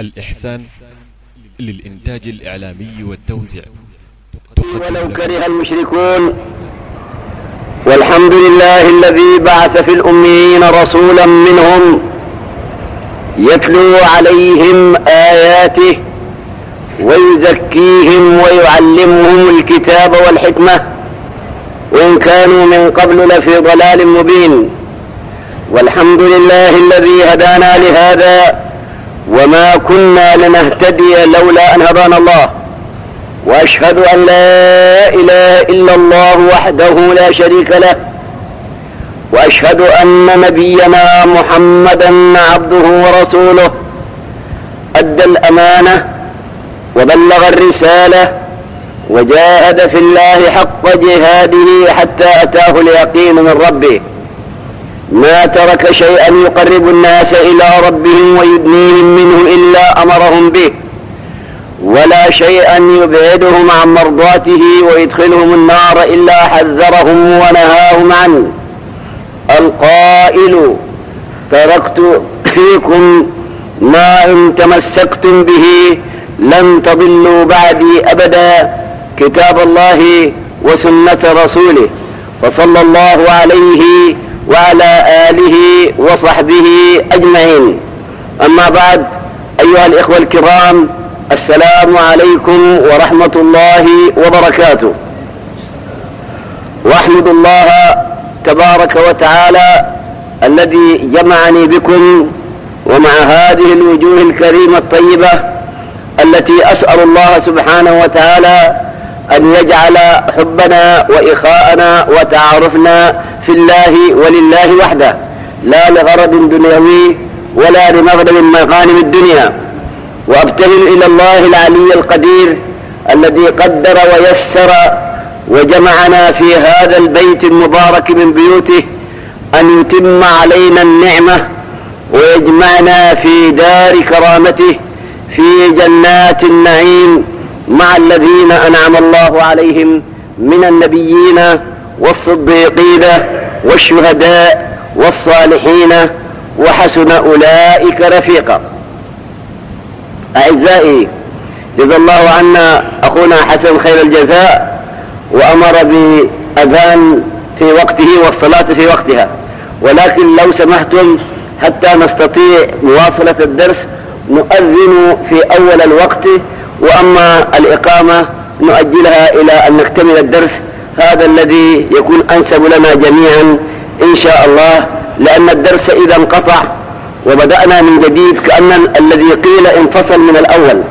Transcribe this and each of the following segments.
الإحسان للإنتاج الإعلامي والتوزيع. ولو كره المشركون والحمد لله الذي بعث في الأميين رسولا منهم يتلو عليهم آياته ويزكيهم ويعلمهم الكتاب والحكمة وإن كانوا من قبل لفي ضلال مبين. والحمد لله الذي هدانا لهذا وما كنا لنهتدي لولا أن هدانا الله. وأشهد أن لا إله إلا الله وحده لا شريك له. وأشهد أن نبينا محمدا عبده ورسوله أدى الأمانة وبلغ الرسالة وجاهد في الله حق جهاده حتى أتاه اليقين من ربه. ما ترك شيئا يقرب الناس إلى ربهم ويدنيهم منه إلا أمرهم به. ولا شيئا يبعدهم عن مرضاته ويدخلهم النار إلا حذرهم ونهاهم عنه. القائل تركت فيكم ما إن تمسكتم به لن تضلوا بعدي أبدا. كتاب الله وسنة رسوله. فصلى الله عليه وعلى آله وصحبه أجمعين. أما بعد أيها الإخوة الكرام السلام عليكم ورحمة الله وبركاته. وأحمد الله تبارك وتعالى الذي جمعني بكم ومع هذه الوجوه الكريمة الطيبة التي أسأل الله سبحانه وتعالى أن يجعل حبنا وإخاءنا وتعارفنا في الله ولله وحده. لا لغرض دنيوي ولا لمغرب من مغانم الدنيا. وأبتهل إلى الله العلي القدير الذي قدر ويسر وجمعنا في هذا البيت المبارك من بيوته أن يتم علينا النعمة ويجمعنا في دار كرامته في جنات النعيم مع الذين أنعم الله عليهم من النبيين والصديقين والشهداء والصالحين وحسن أولئك رفيقا. أعزائي جزا الله عنا أخونا حسن خير الجزاء وأمر بأذان في وقته والصلاة في وقتها. ولكن لو سمحتم حتى نستطيع مواصلة الدرس نؤذن في أول الوقت وأما الإقامة نؤجلها إلى أن نكتمل الدرس هذا الذي يكون أنسب لنا جميعا إن شاء الله لأن الدرس إذا انقطع وبدأنا من جديد كأن الذي قيل انفصل من الأول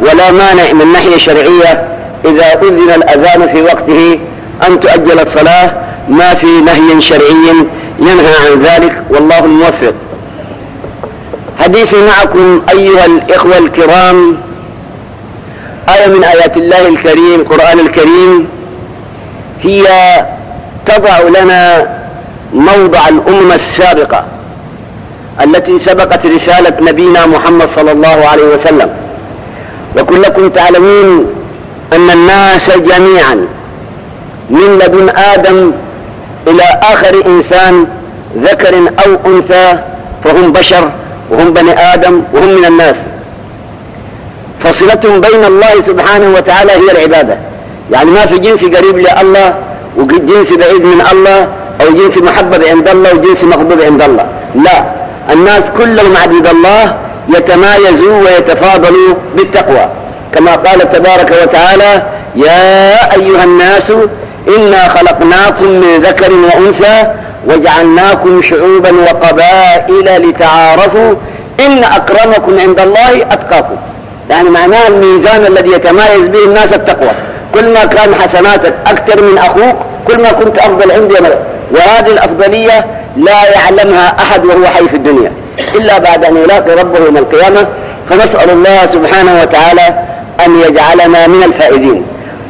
ولا مانع من ناحية شرعية. إذا أذن الأذان في وقته أن تؤجل الصلاة ما في نهي شرعي ينهى عن ذلك والله الموفق. حديثي معكم أيها الإخوة الكرام آية من آيات الله الكريم القرآن الكريم. هي تضع لنا موضع الأمم السابقة التي سبقت رسالة نبينا محمد صلى الله عليه وسلم. وكلكم تعلمون أن الناس جميعا من لدن آدم إلى آخر إنسان ذكر أو أنثى فهم بشر وهم بني آدم وهم من الناس. فصلتهم بين الله سبحانه وتعالى هي العبادة. يعني ما في جنس قريب لله وجنس بعيد من الله أو جنس محبب عند الله وجنس مغضوب عند الله. لا. الناس كلهم عبيد الله يتمايزوا ويتفاضلوا بالتقوى. كما قال تبارك وتعالى يا أيها الناس إنا خلقناكم من ذكر وأنثى وجعلناكم شعوبا وقبائل لتعارفوا إن أكرمكم عند الله أتقاكم. يعني معناه الميزان الذي يتمايز به الناس التقوى. كل ما كان حسناتك أكثر من أخوك كل ما كنت أفضل عندي وهذه الأفضلية لا يعلمها أحد وهو حي في الدنيا. إلا بعد أن يلاقي ربه يوم القيامة فنسأل الله سبحانه وتعالى أن يجعلنا من الفائزين.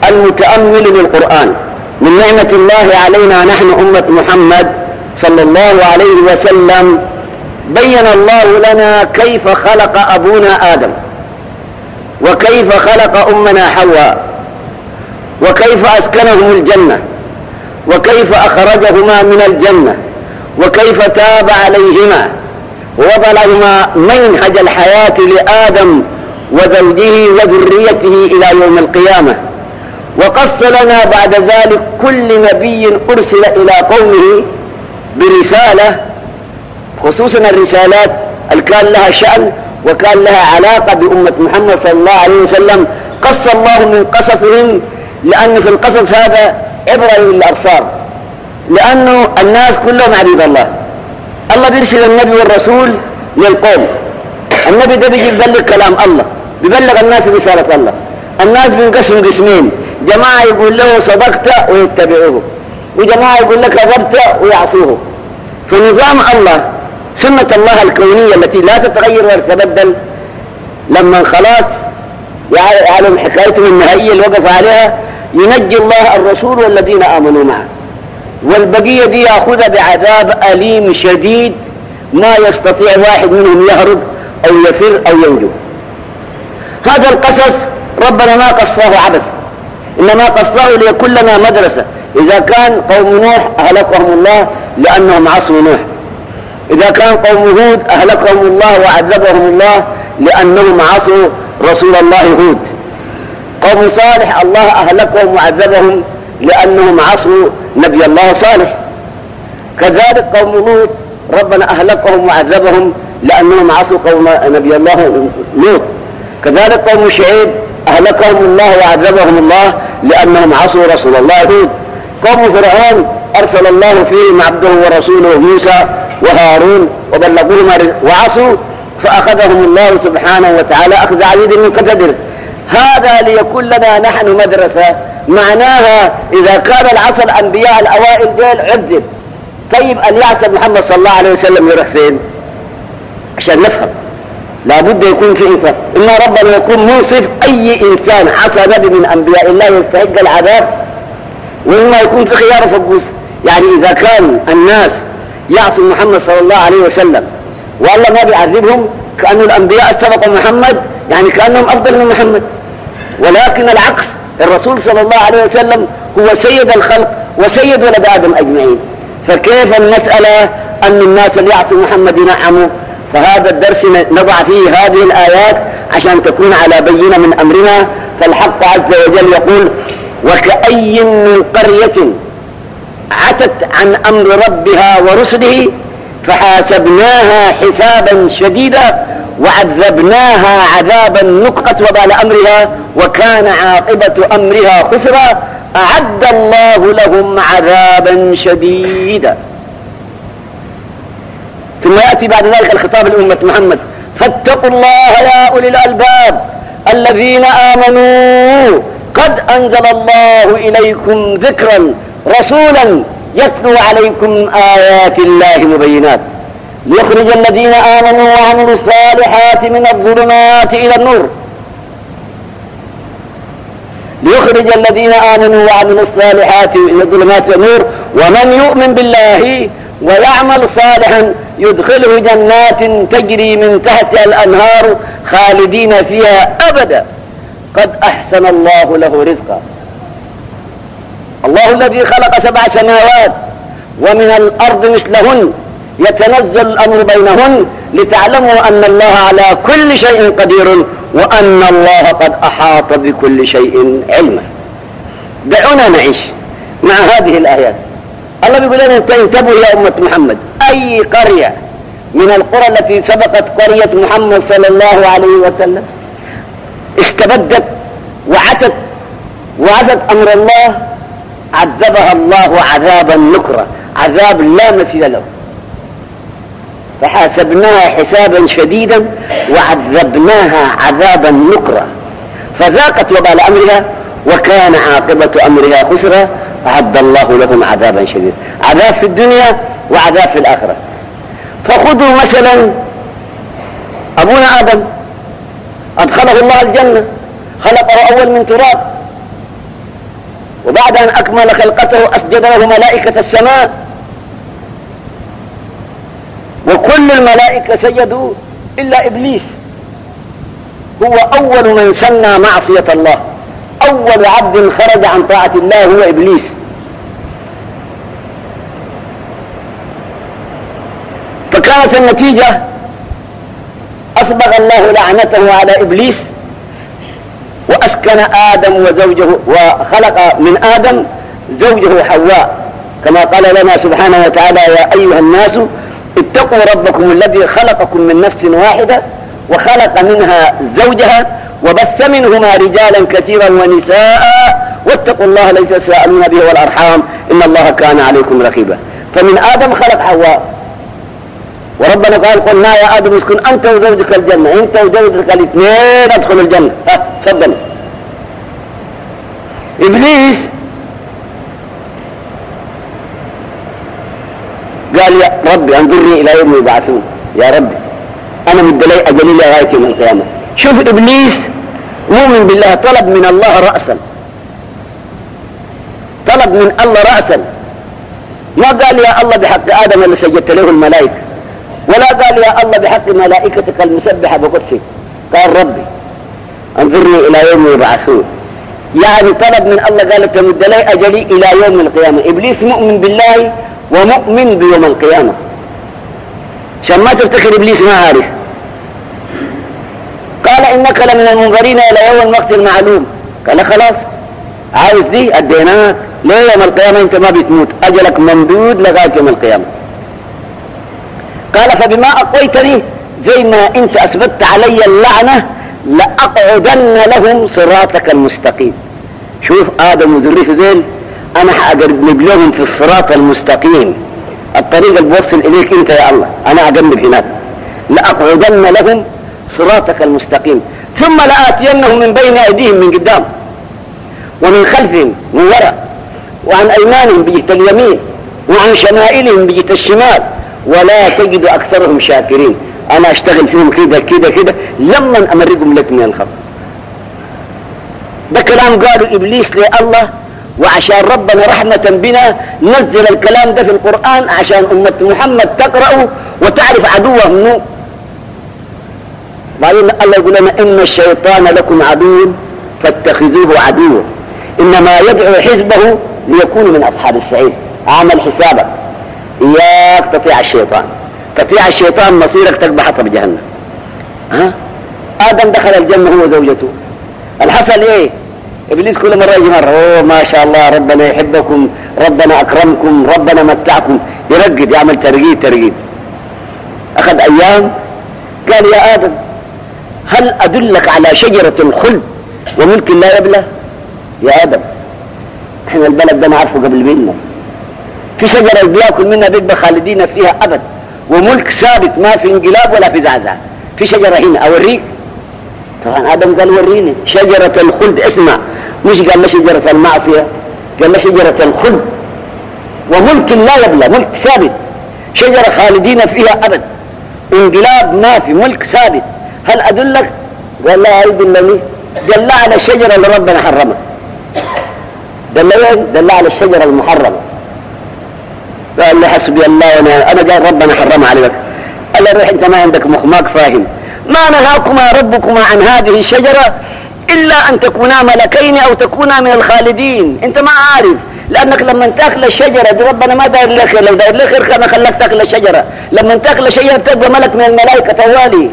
المتأمل للقرآن. من نعمة الله علينا نحن أمة محمد صلى الله عليه وسلم بين الله لنا كيف خلق أبونا آدم. وكيف خلق أمنا حواء. وكيف أسكنهم الجنة؟ وكيف أخرجهما من الجنة؟ وكيف تاب عليهما؟ ووضع لهما منهج الحياة لآدم وزوجه وذريته إلى يوم القيامة؟ وقص لنا بعد ذلك كل نبي أرسل إلى قومه برسالة خصوصا الرسالات اللي كان لها شأن وكان لها علاقة بأمة محمد صلى الله عليه وسلم؟ قص الله من قصصهم لأن في القصص هذا عبرة للأبصار. لأنه الناس كلهم عبيد الله. الله بيرسل النبي والرسول للقوم. النبي ده بيجي يبلغ كلام الله بيبلغ الناس رسالة الله. الناس بينقسموا قسمين. جماعة يقول له صدقت ويتبعوه وجماعة يقول لك كذبت ويعصوه. في نظام الله سنة الله الكونية التي لا تتغير ولا تتبدل لما خلاص يعلم حكايته النهائية اللي وقف عليها ينجي الله الرسول والذين آمنوا معه. والبقية دي يأخذها بعذاب أليم شديد ما يستطيع واحد منهم يهرب أو يفر أو ينجو هذا القصص ربنا ما قصاه عبث إنما قصاه ليكون لنا مدرسة. إذا كان قوم نوح أهلكهم الله لأنهم عصوا نوح. إذا كان قوم هود أهلكهم الله وعذبهم الله لأنهم عصوا رسول الله هود. قوم صالح الله أهلكهم وعذبهم لأنهم عصوا نبي الله صالح. كذلك قوم لوط ربنا أهلكهم وعذبهم لأنهم عصوا قوم نبي الله لوط. كذلك قوم شعيب أهلكهم الله وعذبهم الله لأنهم عصوا رسول الله هود قوم فرعون أرسل الله فيهم عبده ورسوله موسى وهارون وبلغوهم وعصوا فأخذهم الله سبحانه وتعالى أخذ عزيز من قدر. هذا ليكون لنا نحن مدرسة. معناها إذا كان العصر الأنبياء الأوائل ديل عذب طيب يعصر محمد صلى الله عليه وسلم يروح فين؟ عشان نفهم. لابد يكون في إنسان. إما ربنا يكون منصف أي إنسان عصى نبي من أنبياء الله يستحق العذاب. وإما يكون في خيار فقوس. يعني إذا كان الناس يعصوا محمد صلى الله عليه وسلم والله ما بيعذبهم كأن الأنبياء سبقوا محمد يعني كأنهم أفضل من محمد. ولكن العكس الرسول صلى الله عليه وسلم هو سيد الخلق وسيد ولد آدم أجمعين. فكيف المسألة أن الناس اللي محمد ينعموا؟ فهذا الدرس نضع فيه هذه الآيات عشان تكون على بينة من أمرنا. فالحق عز وجل يقول وكأي من قرية عتت عن أمر ربها ورسله فحاسبناها حسابا شديدا وعذبناها عذابا نقت وبال أمرها وكان عاقبة أمرها خسرا. أعد الله لهم عذابا شديدا. ثم يأتي بعد ذلك الخطاب لأمة محمد. فاتقوا الله يا أولي الألباب الذين آمنوا. قد أنزل الله إليكم ذكرا رسولا يتلو عليكم آيات الله مبينات. ليخرج الذين آمنوا وعملوا الصالحات من الظلمات إلى النور. ليخرج الذين آمنوا وعملوا الصالحات من الظلمات إلى النور. ومن يؤمن بالله ويعمل صالحا يدخله جنات تجري من تحتها الأنهار خالدين فيها أبدا. قد أحسن الله له رزقا. الله الذي خلق سبع سماوات ومن الأرض مثلهن. يتنزل الأمر بينهن لتعلموا أن الله على كل شيء قدير وأن الله قد أحاط بكل شيء علما. دعونا نعيش مع هذه الآيات. الله بيقول لنا انتبهوا يا أمة محمد. أي قرية من القرى التي سبقت قرية محمد صلى الله عليه وسلم استبدت وعتت وعزت أمر الله عذبها الله عذابا نكرا عذاب لا مثيل له. فحاسبناها حسابا شديدا وعذبناها عذابا نكرا. فذاقت وبال أمرها وكان عاقبة أمرها خسرا أعد الله لهم عذابا شديدا. عذاب في الدنيا وعذاب في الآخرة. فخذوا مثلا أبونا آدم. أدخله الله الجنة. خلقه أول من تراب. وبعد أن أكمل خلقته أسجد له ملائكة السماء. وكل الملائكة سجدوا إلا إبليس. هو أول من سنى معصية الله. أول عبد خرج عن طاعة الله هو إبليس. فكانت النتيجة فأسبغ الله لعنته على إبليس وأسكن آدم وزوجه وخلق من آدم زوجه حواء. كما قال لنا سبحانه وتعالى يا أيها الناس اتقوا ربكم الذي خلقكم من نفس واحدة وخلق منها زوجها وبث منهما رجالا كثيرا ونساء واتقوا الله الذي تساءلون به والأرحام إن الله كان عليكم رقيبا. فمن آدم خلق حواء. وربنا قال قلنا يا آدم اسكن أنت وزوجك الجنة أنت وزوجك الاثنين ادخلوا الجنة. ها تفضل. إبليس قال يا ربي انظرني إلى يوم يبعثون. يا ربي أنا مدلي أجلي لغاية يوم القيامة. شوف إبليس مؤمن بالله طلب من الله رأسا. طلب من الله رأسا. ما قال يا الله بحق آدم اللي سجدت له الملائكة ولا قال يا الله بحق ملائكتك المسبحة بقدسك. قال ربي انظرني إلى يوم يبعثون. يعني طلب من الله قال تمد لي أجلي إلى يوم القيامة. إبليس مؤمن بالله ومؤمن بيوم القيامة. عشان ما تفتكر إبليس ما عارف. قال إنك لمن المنظرين إلى يوم الوقت المعلوم. قال خلاص. عاوز دي؟ أديناك. ليه يوم القيامة أنت ما بتموت. أجلك ممدود لغاية يوم القيامة. قال فبما أقويتني زي ما أنت أثبتت علي اللعنة لأقعدن لهم صراطك المستقيم. شوف آدم وذريته ذيل أنا حأقرب لهم في الصراط المستقيم. الطريق اللي بوصل إليك أنت يا الله. أنا أقرب هناك. لأقعدن لهم صراطك المستقيم. ثم لآتينهم من بين أيديهم من قدام ومن خلفهم من وراء وعن أيمانهم بجهة اليمين وعن شمائلهم بجهة الشمال. ولا تجد أكثرهم شاكرين. أنا أشتغل فيهم كده كده كده لما أمرقهم لك من الخط ده كلام قالوا إبليس لله. وعشان ربنا رحمة بنا نزل الكلام ده في القرآن عشان أمة محمد تقرأه وتعرف عدوه منه بعدين الله يقول لنا إن الشيطان لكم عدو فاتخذوه عدوا إنما يدعو حزبه ليكونوا من أصحاب السعيد عمل حسابك. إياك تطيع الشيطان. تطيع الشيطان مصيرك تقبح حطب جهنم ها؟ آدم دخل الجنة هو وزوجته. الحصل إيه؟ إبليس كل مرة يجي مرة. أوه ما شاء الله ربنا يحبكم ربنا أكرمكم ربنا متعكم. يرقد يعمل ترقيد ترقيد أخذ أيام قال يا آدم هل أدلك على شجرة الخلد وملك لا يبلى؟ يا آدم إحنا البلد ده نعرفه قبل منا. في شجرة بيأكل منها بيبقى خالدين فيها أبد. وملك ثابت ما في انقلاب ولا في زعزع في شجرة هنا أوريك. طبعا آدم قال وريني. شجرة الخلد اسمع. مش قال له شجرة المعصية قال له شجرة الخلد. وملك لا يبلى ملك ثابت. شجرة خالدين فيها أبد. انقلاب ما في ملك ثابت. هل أدلك؟ قال لا يدلني دل على الشجرة اللي ربنا حرمها. دل وين دل على الشجرة المحرمة. قال لي حسبي الله وأنا أنا قال ربنا حرمها عليك. قال له روح أنت ما عندك مخماك فاهم. ما نهاكما ربكما عن هذه الشجرة. إلا أن تكونا ملكين أو تكونا من الخالدين. أنت ما عارف. لأنك لما تأكل الشجرة دي ربنا ما داير لك خير. لو داير لك خير كان خلاك تأكل الشجرة. لما تأكل الشجرة تبقى ملك من الملائكة طوالي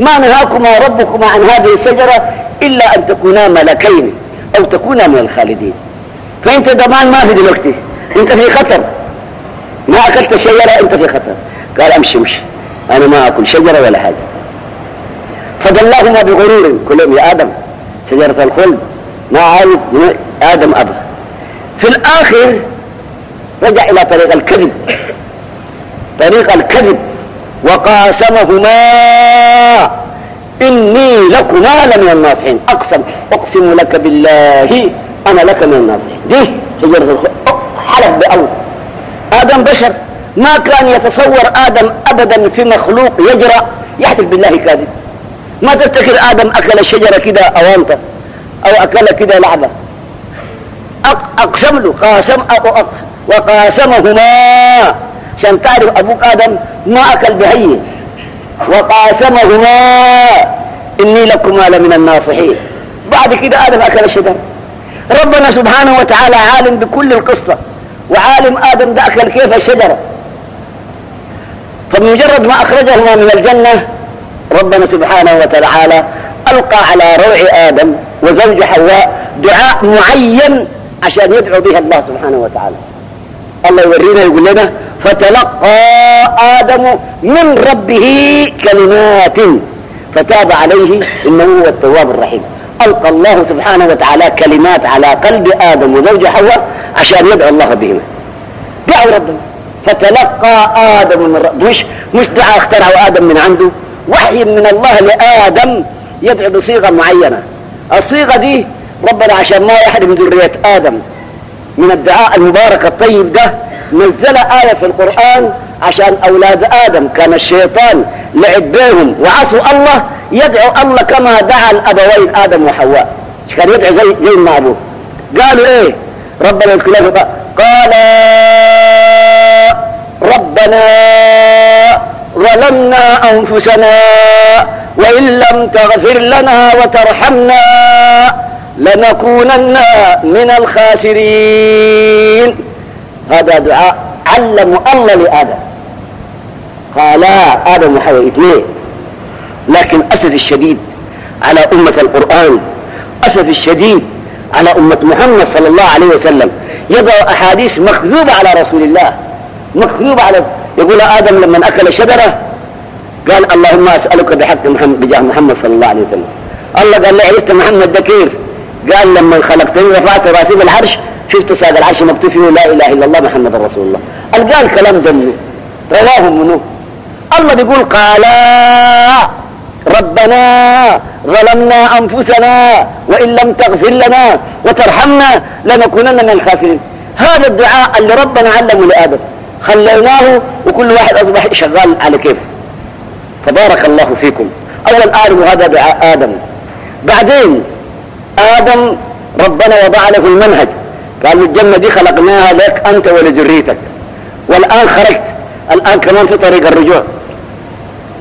ما نهاكما ربكما عن هذه الشجرة إلا أن تكونا ملكين أو تكونا من الخالدين. فأنت ضمان ما في دلوقتي. أنت في خطر. ما أكلت الشجرة أنت في خطر. قال أمشي أمشي. أنا ما أكل شجرة ولا حاجة. فدلاهما بغرور كلهم يا آدم. شجرة الخلد ما عارف آدم أبى في الآخر رجع إلى طريق الكذب. طريق الكذب. وقاسمهما إني لكما لمن الناصحين. أقسم أقسم لك بالله أنا لك من الناصحين. دي شجرة حلف بالله آدم بشر. ما كان يتصور آدم أبدا في مخلوق يجرأ يحلف بالله كاذب. ما تفتكر آدم أكل الشجرة كده أوانطة أو أكل كده لعبة أقسم له قاسم أو وقاسمهما. عشان تعرف أبوك آدم ما أكل بهي. وقاسمهما. إني لكما لمن الناصحين. بعد كده آدم أكل الشجرة ربنا سبحانه وتعالى عالم بكل القصة وعالم آدم ده أكل كيف الشجرة. فبمجرد ما أخرجهما من الجنة ربنا سبحانه وتعالى ألقى على روع آدم وزوج حواء دعاء معين عشان يدعو به الله سبحانه وتعالى. الله يورينا يقول لنا فتلقى آدم من ربه كلمات فتاب عليه إنه هو التواب الرحيم. ألقى الله سبحانه وتعالى كلمات على قلب آدم وزوج حواء عشان يدعو الله بهما دعوا ربنا. فتلقى آدم من رب مش مش دعاء اخترعه آدم من عنده. وحي من الله لآدم يدعو بصيغة معينة. الصيغة دي ربنا عشان ما يحرم ذرية آدم. من الدعاء المبارك الطيب ده نزل آية في القرآن عشان أولاد آدم. كان الشيطان لعب بينهم وعصوا الله يدعو الله كما دعا الأبوين آدم وحواء. كان يدعو زي, زي ما أبوه. قالوا إيه؟ ربنا يذكر قال ربنا ظلمنا أنفسنا وإن لم تغفر لنا وترحمنا لنكونن من الخاسرين. هذا دعاء علم الله لآدم. قال آدم وحواء اثنين لكن أسف الشديد على أمة القرآن أسف الشديد على أمة محمد صلى الله عليه وسلم. يضع أحاديث مكذوبة على رسول الله مكذوبة على يقول آدم لما أكل شجرة قال اللهم أسألك بحق محمد بجاه محمد صلى الله عليه وسلم. الله قال لي عرفت محمد ده كيف؟ قال لما خلقتني رفعت رأسي بالعرش شفت ساق العرش مكتوب فيه لا إله إلا الله محمد رسول الله. قال قال كلام دمه رواه منه. الله بيقول قال ربنا ظلمنا أنفسنا وإن لم تغفر لنا وترحمنا لنكونن من الخاسرين. هذا الدعاء اللي ربنا علمه لآدم. خليناه وكل واحد أصبح شغال على كيف. فبارك الله فيكم. اول آل هذا دعاء آدم. بعدين آدم ربنا وضع له المنهج. قال الجنة دي خلقناها لك أنت ولذريتك والآن خرجت. الآن كمان في طريق الرجوع.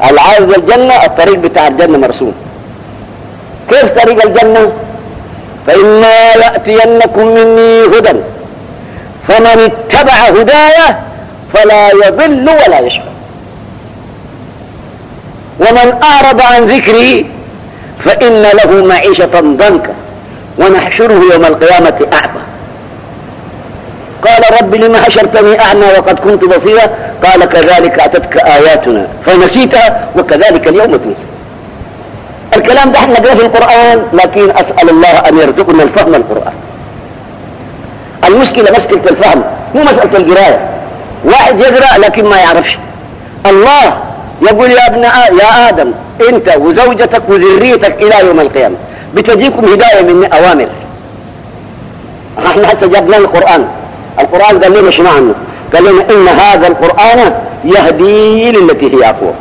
العايز الجنة الطريق بتاع الجنة مرسوم. كيف طريق الجنة؟ فإما يأتينكم مني هدى. فمن اتبع هدايا فلا يضل ولا يشقى. ومن أعرض عن ذكري فإن له معيشة ضنكا ونحشره يوم القيامة أعمى قال رب لما حشرتني أعمى وقد كنت بصيرا؟ قال كذلك أتتك آياتنا فنسيتها وكذلك اليوم تنسى. الكلام ده إحنا في القرآن لكن أسأل الله أن يرزقنا الفهم القرآن. المشكلة مسألة الفهم مو مسألة القراية. واحد يقرأ لكن ما يعرفش. الله يقول يا ابن آ... يا آدم أنت وزوجتك وذريتك إلى يوم القيامة. بتجيكم هداية من أوامر. إحنا حتى جاب لنا القرآن. القرآن قال لنا شنو عنه؟ قال لنا إن هذا القرآن يهدي للتي هي أقوى.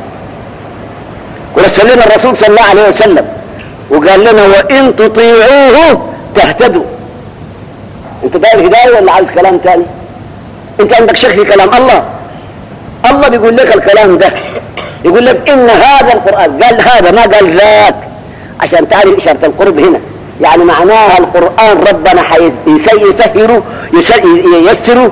ورسل لنا الرسول صلى الله عليه وسلم. وقال لنا وإن تطيعوه تهتدوا. أنت داير هداية ولا عايز كلام تاني؟ انت عندك شك في كلام الله. الله بيقول لك الكلام ده. يقول لك إن هذا القرآن قال هذا ما قال ذاك. عشان تعرف إشارة القرب هنا. يعني معناها القرآن ربنا يسهره ييسره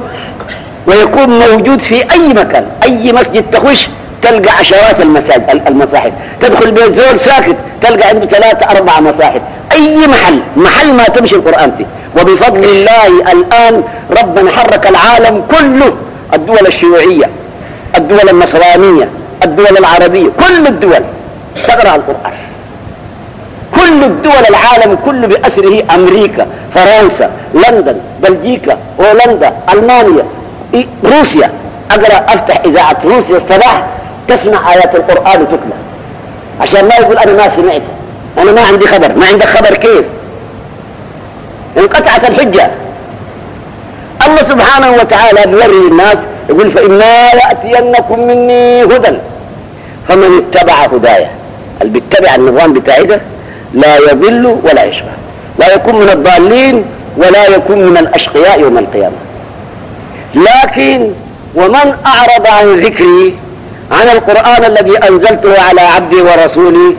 ويكون موجود في أي مكان. أي مسجد تخش تلقى عشرات المساجد المصاحف. تدخل بيت زول ساكت تلقى عنده ثلاثة أربعة مصاحف أي محل محل ما تمشي القرآن فيه. وبفضل الله الآن ربنا حرك العالم كله الدول الشيوعية الدول النصرانية الدول العربية كل الدول تقرأ القرآن. كل الدول العالم كله بأسره أمريكا فرنسا لندن بلجيكا هولندا ألمانيا روسيا. أقرأ أفتح إذاعة روسيا الصباح تسمع آيات القرآن تتلى عشان ما يقول أنا ما سمعت أنا ما عندي خبر. ما عندك خبر كيف؟ انقطعت الحجة. الله سبحانه وتعالى بيوري الناس يقول فإما يأتينكم مني هدى فمن اتبع هدايا اللي بيتبع النظام بتاعي ده لا يضل ولا يشقى لا يكون من الضالين ولا يكون من الأشقياء يوم القيامة. لكن ومن أعرض عن ذكري عن القرآن الذي أنزلته على عبدي ورسولي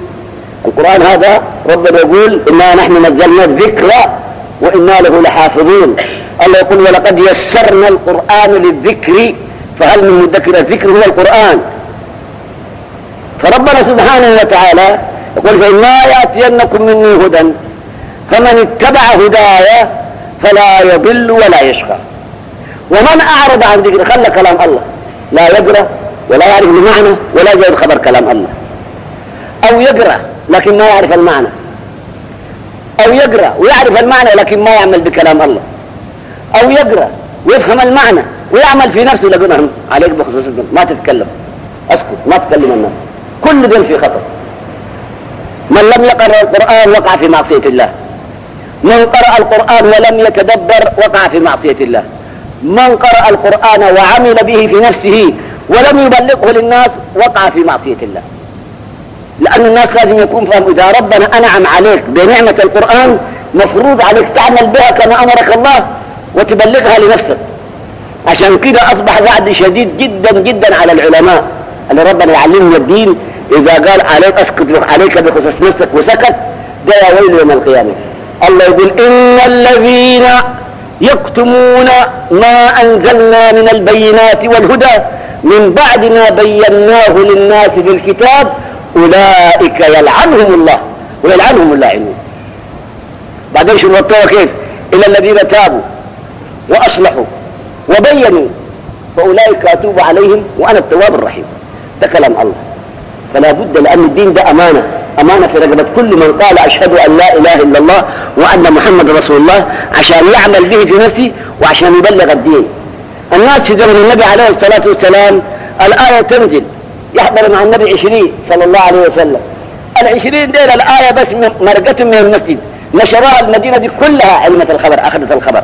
القرآن هذا ربنا يقول إنا نحن نزلنا الذكر وإنا له لحافظون. الله يقول ولقد يسرنا القرآن للذكر فهل من مدكر الذكر هو القرآن؟ فربنا سبحانه وتعالى يقول فإما يأتينكم مني هدى فمن اتبع هداي فلا يضل ولا يشقى. ومن أعرض عن ذكر خلى كلام الله. لا يقرأ ولا يعرف المعنى ولا يجد خبر كلام الله. أو يقرأ لكن ما يعرف المعنى. أو يقرأ ويعرف المعنى لكن ما يعمل بكلام الله. أو يقرأ ويفهم المعنى ويعمل في نفسه لقنا عليك بخصوص ما تتكلم. أسكت ما تكلم الناس. كل ذل في خطر من لم يقرأ القرآن وقع في معصية الله. من قرأ القرآن ولم يتدبر وقع في معصية الله. من قرأ القرآن وعمل به في نفسه ولم يبلغه للناس وقع في معصية الله. لأن الناس لازم يكون فهم إذا ربنا أنعم عليك بنعمة القرآن مفروض عليك تعمل بها كما أمرك الله وتبلغها لنفسك. عشان كده أصبح وعد شديد جدا جدا على العلماء. اللي ربنا يعلمنا الدين. إذا قال عليك أسكت عليك بخصوص نفسك وسكت ده يا ويل يوم القيامة. الله يقول إن الذين يكتمون ما أنزلنا من البينات والهدى من بعد ما بيناه للناس في الكتاب أولئك يلعنهم الله ويلعنهم اللاعنون. بعدين شو الطوى كيف؟ إلى الذين تابوا وأصلحوا وبينوا. فأولئك أتوب عليهم وأنا التواب الرحيم. ده كلام الله. فلا بد لأن الدين ده أمانة. أمانة في رقبة كل من قال أشهد أن لا إله إلا الله وأن محمد رسول الله عشان يعمل به في نفسه وعشان يبلغ الدين. الناس في زمن النبي عليه الصلاة والسلام الآية تنزل. يحضر مع النبي عشرين صلى الله عليه وسلم. العشرين ديل الآية بس مرقة من المسجد. نشرها المدينة دي كلها علمة الخبر أخذت الخبر.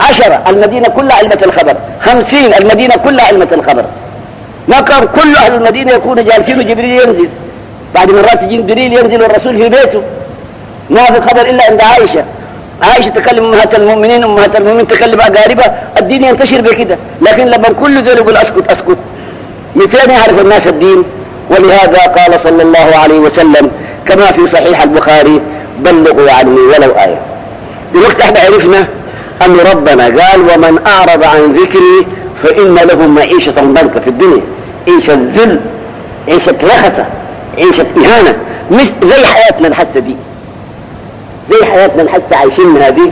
عشرة المدينة كلها علمة الخبر. خمسين المدينة كلها علمة الخبر. ما كان كل أهل المدينة يكونوا جالسين وجبريل ينزل. بعد مرات جبريل ينزل والرسول في بيته. ما في خبر إلا عند عائشة. عائشة تكلم أمهات المؤمنين أمهات المؤمنين تكلم أقاربها. الدين ينتشر بكده. لكن لما كل ذول يقول أسكت أسكت. متين يعرف الناس الدين ولهذا قال صلى الله عليه وسلم كما في صحيح البخاري بلغوا عني ولو آية. دلوقتي إحنا عرفنا أن ربنا قال ومن أعرض عن ذكري فإن له معيشة ضنكا في الدنيا. عيشة ذل عيشة رخصة عيشة إهانة مش زي حياتنا الحسة دي. زي حياتنا الحسة عايشينها دي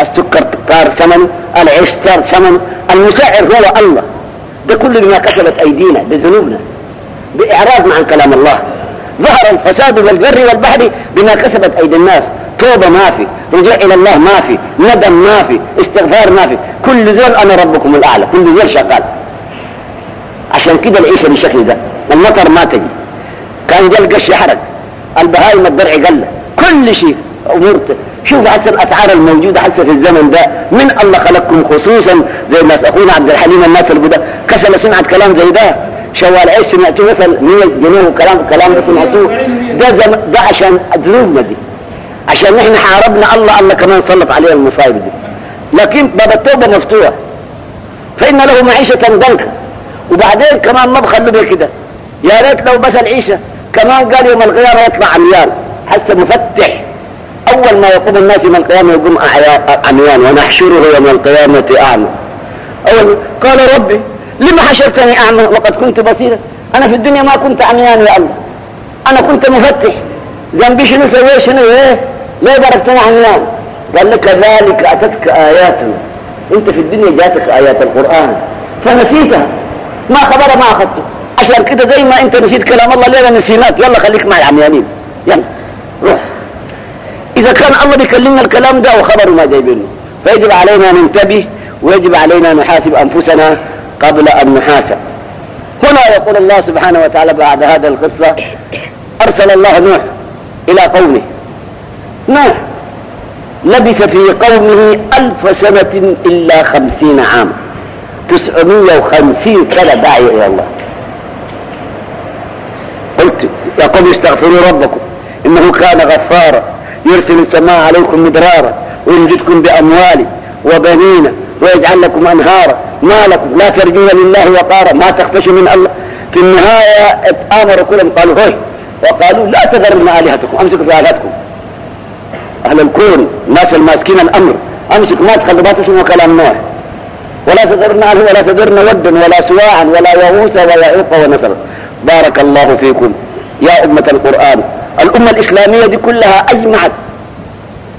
السكر طار ثمنه العيش طار ثمنه المسعر هو الله. ده كل بما كسبت أيدينا بذنوبنا بإعراضنا عن كلام الله. ظهر الفساد والبر والبحر بما كسبت أيدي الناس. توبة ما في رجوع إلى الله ما في ندم ما في استغفار ما في. كل زول أنا ربكم الأعلى كل زول شغال. عشان كده العيشة بالشكل ده المطر ما تجي. كان جا القش يحرق البهايم الدرع قل. كل شيء أمور شوف حتى الأسعار الموجودة حتى في الزمن ده. من الله خلقكم خصوصا زي الناس أخونا عبد الحليم الناس القدام كسل سمعت كلام زي ده. شوال عيش سمعتوه مثل 100 جنيه وكلام كلام ده سمعتوه. ده زم... ده عشان ذنوبنا دي. عشان نحن حاربنا الله الله كمان سلط علينا المصايب دي. لكن باب التوبة مفتوح. فإن له معيشة ضنكا. وبعدين كمان ما بخلوا بيه كده. يا ريت لو بس العيشة. كمان قال يوم القيامة يطلع عميان. حتى مفتح. أول ما يقوم الناس يوم القيامة يقوم عميان ونحشره يوم القيامة أعمى. أول قال ربي لما حشرتني أعمى؟ وقد كنت بصيرا. أنا في الدنيا ما كنت عميان يا الله. أنا كنت مفتح. ذنبي شنو سوي شنو إيه؟ ليه باركتني عميان؟ قال لك كذلك أتتك آياتنا أنت في الدنيا جاتك آيات القرآن. فنسيتها. ما خبر ما أخذته. عشان كده زي ما أنت نسيت كلام الله ليه نسيناك؟ يلا خليك مع العميانين. يلا روح. إذا كان الله بيكلمنا الكلام ده وخبر ما جايبينه. فيجب علينا ننتبه ويجب علينا نحاسب أنفسنا قبل أن نحاسب. هنا يقول الله سبحانه وتعالى بعد هذا القصة أرسل الله نوح إلى قومه. نوح لبث في قومه ألف سنة إلا خمسين عام. تسعمية وخمسين سنة داعي إلى الله. قلت يا قوم استغفروا ربكم إنه كان غفارا. يرسل السماء عليكم مدرارا ويمددكم بأموال وبنين ويجعل لكم أنهارا ما لكم لا ترجون لله وقارا ما تخفشوا من الله. في النهاية آمروا كلهم قالوا هوي وقالوا لا تذرن آلهتكم أمسكوا في آلهتكم. أهل الكون الناس الماسكين الأمر أمسكوا ما تخلوا ما تسمعوا كلام نوح. ولا تذرن آله ولا تذرن ودا ولا سواعا ولا يغوث ولا يعوق ونسر. بارك الله فيكم. يا أمة القرآن الأمة الإسلامية دي كلها أجمعت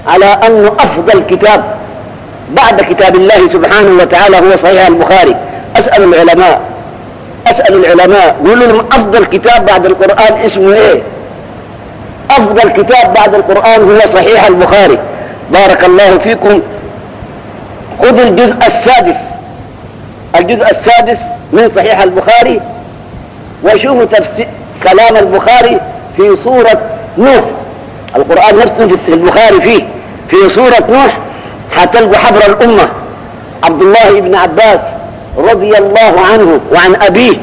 على أنه أفضل كتاب بعد كتاب الله سبحانه وتعالى هو صحيح البخاري. أسأل العلماء أسأل العلماء قولوا لهم أفضل كتاب بعد القرآن اسمه إيه؟ أفضل كتاب بعد القرآن هو صحيح البخاري. بارك الله فيكم. خذ الجزء السادس. الجزء السادس من صحيح البخاري. وشوفوا تفسير كلام البخاري. في سورة نوح. القرآن نفسه في البخاري فيه. في سورة نوح حتلقوا حبر الأمة. عبد الله بن عباس رضي الله عنه وعن أبيه.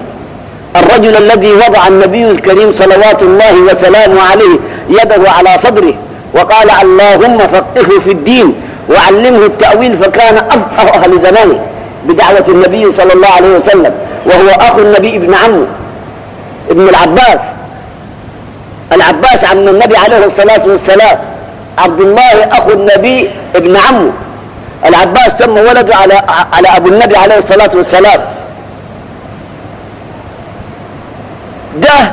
الرجل الذي وضع النبي الكريم صلوات الله وسلامه عليه يده على صدره وقال اللهم فقهه في الدين وعلمه التأويل فكان أفقه أهل زمانه بدعوة النبي صلى الله عليه وسلم. وهو أخو النبي ابن عمه ابن العباس. العباس عم النبي عليه الصلاة والسلام. عبد الله أخو النبي ابن عمه. العباس سمى ولده على على أبو النبي عليه الصلاة والسلام. ده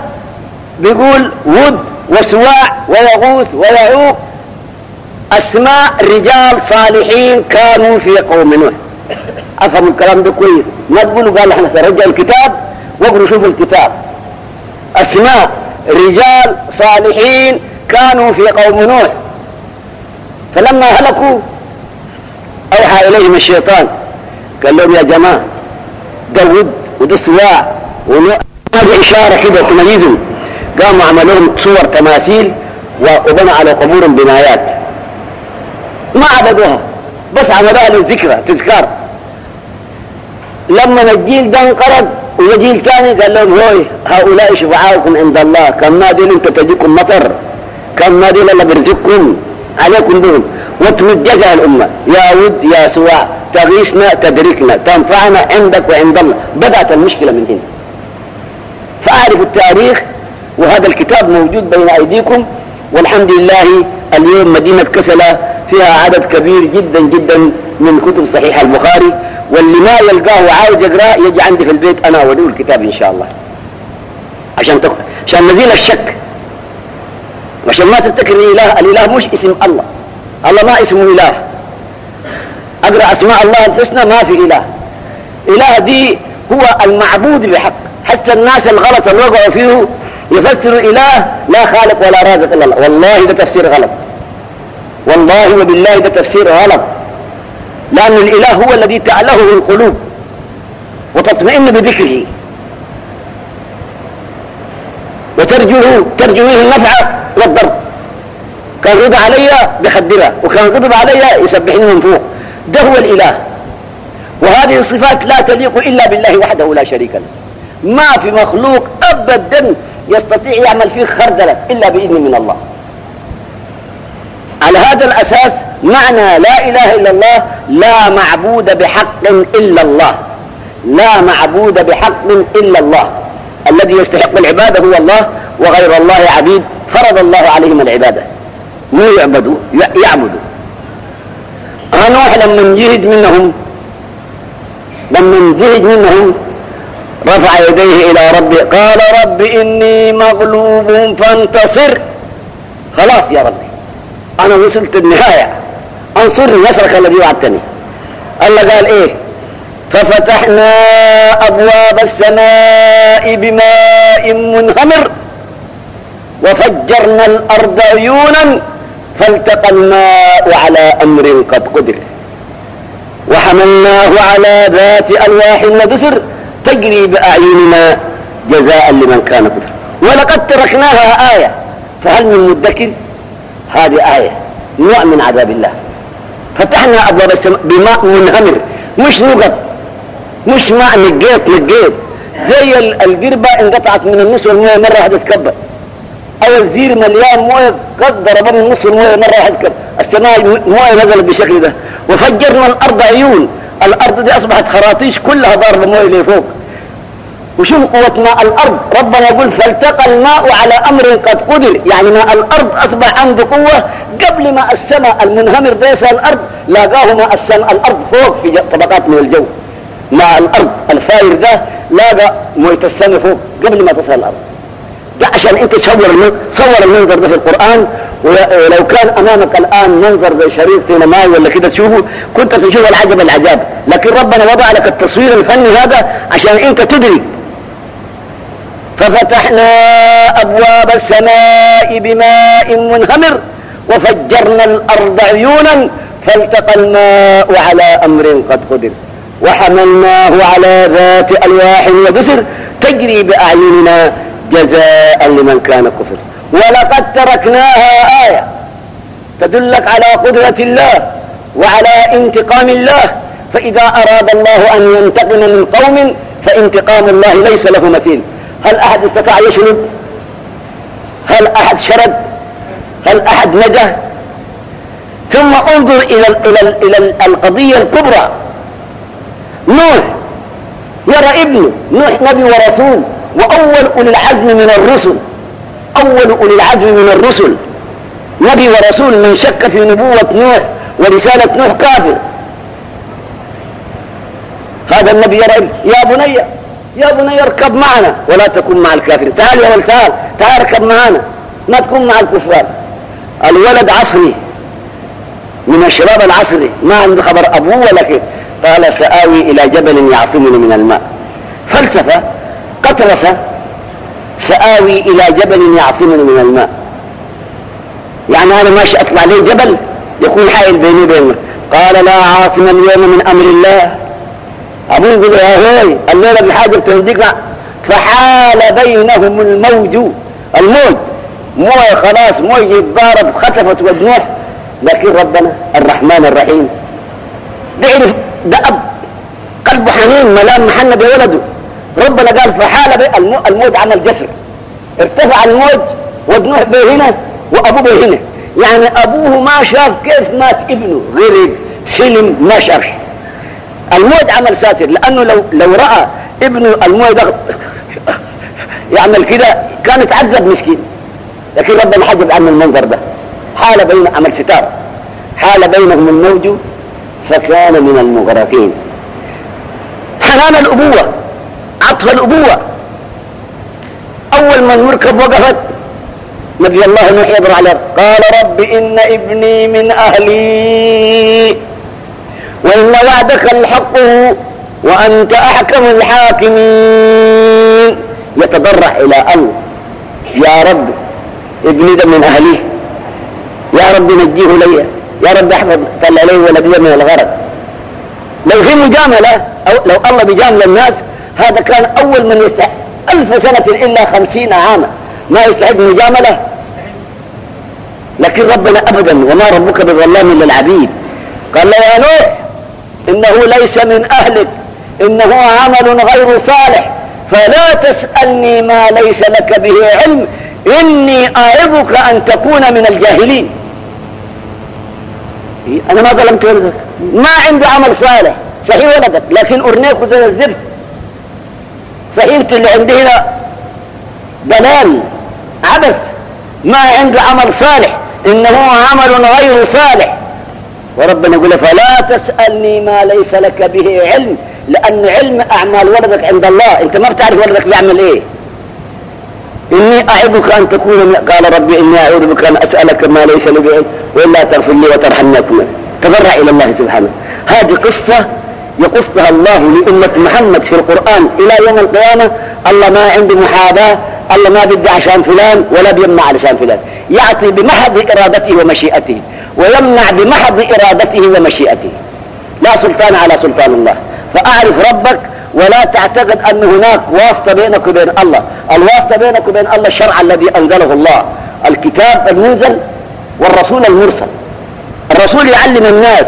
بيقول ود وسواع ويغوث ويعوق. أسماء رجال صالحين كانوا في قوم نوح. أفهموا الكلام ده كويس. ما تقولوا قال إحنا سنرجع الكتاب؟ واقروا شوفوا الكتاب. أسماء رجال صالحين كانوا في قوم نوح. فلما هلكوا أوحى إليهم الشيطان. قال لهم يا جماعة ده ود وده سواع هذه إشارة كده تميزهم قاموا عملوا لهم صور تماثيل وبنوا على قبورهم بنايات. ما عبدوها بس عملوها للذكرى تذكار. لما الجيل ده انقرض وجيل ثاني قال لهم هوي هؤلاء شفعاؤكم عند الله. كم ما دي انت تجيكم مطر؟ كم ما دي الله برزقكم؟ عليكم بهم. وتمجزها الأمة. يا ود يا سواع تغيثنا تدركنا تنفعنا عندك وعند الله. بدأت المشكلة من هنا. فأعرف التاريخ وهذا الكتاب موجود بين أيديكم. والحمد لله اليوم مدينة كسلة فيها عدد كبير جدا جدا من كتب صحيح البخاري. واللي ما يلقاه وعاوز يقراه يجي عندي في البيت أنا أوريه الكتاب إن شاء الله. عشان تق... عشان نزيل الشك عشان ما تفتكر الإله الإله مش اسم الله. الله ما اسمه إله. أقرأ أسماء الله الحسنى ما في إله. إله دي هو المعبود بحق. حتى الناس الغلط اللي وقعوا فيه يفسروا إله لا خالق ولا رازق إلا الله. والله ده تفسير غلط. والله وبالله ده تفسير غلط. لأن الإله هو الذي تعلهه القلوب وتطمئن بذكره. وترجوه ترجوه النفع والضر. كان غضب علي بخدرها وكان غضب علي يسبحني من فوق. ده هو الإله. وهذه الصفات لا تليق إلا بالله وحده لا شريك له. ما في مخلوق أبدا يستطيع يعمل فيه خردلة إلا بإذن من الله. على هذا الأساس معنى لا إله إلا الله لا معبود بحق إلا الله. لا معبود بحق إلا الله. الذي يستحق العبادة هو الله وغير الله عبيد فرض الله عليهم العبادة. مو يعبدوا يعبدوا نوح لما انجهد منهم لما انجهد منهم رفع يديه إلى ربي قال رب إني مغلوب فانتصر. خلاص يا ربي أنا وصلت النهاية. أنصرني نصرك الذي وعدتني. الله قال إيه؟ ففتحنا أبواب السماء بماء منهمر وفجرنا الأرض عيونا فالتقى الماء على أمر قد قدر. وحملناه على ذات ألواح ودسر تجري بأعيننا جزاء لمن كان كفر. ولقد تركناها آية. فهل من مدكر؟ هذه آية. نوع من عذاب الله. فتحنا أبواب السماء بماء منهمر. مش نقط. مش ماء نقيت نقيت زي القربة انقطعت من النص والمويه مرة واحدة تكبر. أو الزير مليان موية قد ضرب من النص والمويه مرة واحدة تكبر. السماء مويه نزلت بالشكل ده. وفجرنا الأرض عيون. الأرض دي أصبحت خراطيش كلها ضاربة موية لفوق. وشوف قوة ماء الأرض. ربنا يقول فالتقى الماء على أمر قد قدر. يعني ماء الأرض أصبح عنده قوة قبل ما السماء المنهمر ليس الأرض لاقاه ماء السماء الأرض فوق في طبقات من الجو. ماء الأرض الفاير ده لاقى مويه السماء فوق قبل ما تصل الأرض. ده عشان أنت تصور صور المنظر ده في القرآن. ولو كان أمامك الآن منظر زي شريط سينمائي ولا كده تشوفه كنت تشوف العجب العجاب. لكن ربنا وضع لك التصوير الفني هذا عشان أنت تدرك ففتحنا أبواب السماء بماء منهمر وفجرنا الأرض عيونا فالتقى الماء على أمر قد قدر وحملناه على ذات ألواح ودسر تجري بأعيننا جزاء لمن كان كفر. ولقد تركناها آية تدلك على قدرة الله وعلى انتقام الله. فإذا أراد الله أن ينتقم من قوم فانتقام الله ليس له مثيل هل أحد استطاع يشرب؟ هل أحد شرد هل أحد نجا؟ ثم انظر إلى, إلى, إلى القضية الكبرى. نوح يرى ابنه نوح نبي ورسول وأول أولي العزم من الرسل. أول أولي العزم من الرسل. نبي ورسول من شك في نبوة نوح ورسالة نوح كافر. هذا النبي يرى يا بني يا بني اركب معنا ولا تكن مع الكافرين. تعال يا ولد تعال تعال اركب معنا. ما تكون مع الكفار. الولد عصري. من الشباب العصري. ما عنده خبر أبوه ولا كيف. قال سآوي إلى جبل يعصمني من الماء. فلسفة قطرسة سآوي إلى جبل يعصمني من الماء. يعني أنا ماشي أطلع لي جبل يكون حائل بيني وبينه. قال لا عاصم اليوم من أمر الله. أبو يقول يا هوي الليلة بحاجة تهديك فحال بينهم الموج. الموج. مويه خلاص مويه يتضارب خطفت ودنوح لكن ربنا الرحمن الرحيم. بيعرف ده أب. قلبه حنين ملام محنة بولده ربنا قال فحال الموج عمل جسر ارتفع الموج وابنه به هنا وأبوه به هنا. يعني أبوه ما شاف كيف مات ابنه. غرق سلم ما شاف الموج عمل ساتر لأنه لو لو رأى ابنه الموج يعمل كده كان يتعذب مسكين. لكن ربنا حجب عنه المنظر ده. حال بين عمل ستار. حال بينهم الموج فكان من المغرقين. حنان الأبوة عطف الأبوة. أول من مركب وقفت نبي الله نوح يبرع عليه قال رب إن ابني من أهلي. وإن وعدك الحق وأنت أحكم الحاكمين. يتضرع إلى الله يا رب ابني ده من أهلي يا رب نجيه لي. يا رب احفظ طلع لي ولدي من الغرق. لو في مجاملة أو لو الله بيجامل الناس هذا كان أول من يستحق ألف سنة إلا خمسين عاما. ما يستحق مجاملة؟ لكن ربنا أبدا وما ربك بظلام للعبيد. قال له يا نوح إنه ليس من أهلك إنه عمل غير صالح. فلا تسألني ما ليس لك به علم إني أعظك أن تكون من الجاهلين. أنا ما ظلمت ولدك. ما عندي عمل صالح. صحيح ولدك لكن أرنيك زي الزفت فانت اللي عندي هنا دلال عبث. ما عنده عمل صالح. إنه عمل غير صالح. وربنا يقول فلا تسألني ما ليس لك به علم لأن علم أعمال ولدك عند الله. أنت ما بتعرف ولدك بيعمل إيه. إني أعظك أن تكون قال ربي إني أعوذ بك أن أسألك ما ليس لي بعلم وإلا تغفر لي وترحمني أكون تضرع إلى الله سبحانه. هذه قصة يقصها الله لأمة محمد في القرآن. إلى يوم القيامة الله ما عنده محاباة الله ما بدي عشان فلان ولا بيمنع علشان فلان. يعطي بمحض إرادته ومشيئته. ويمنع بمحض إرادته ومشيئته. لا سلطان على سلطان الله. فأعرف ربك ولا تعتقد أن هناك واسطة بينك وبين الله. الواسطة بينك وبين الله الشرع الذي أنزله الله. الكتاب المنزل والرسول المرسل. الرسول يعلم الناس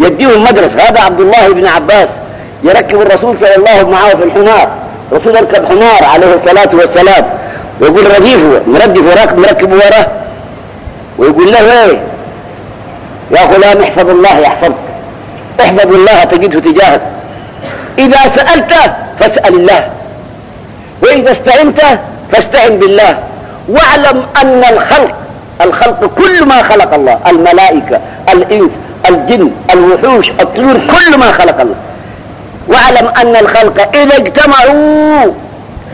يديهم مدرسة. هذا عبد الله بن عباس يركب الرسول صلى الله عليه معه في الحمار. الرسول يركب حمار عليه الصلاة والسلام. ويقول رديفه مردف وراكب مركب وراه. ويقول له إيه؟ يا غلام احفظ الله يحفظك. احفظ الله تجده تجاهك. إذا سألت فاسأل الله. وإذا استعنت فاستعن بالله. واعلم أن الخلق الخلق كل ما خلق الله. الملائكة الإنس الجن الوحوش الطيور كل ما خلق الله. واعلم أن الخلق إذا اجتمعوا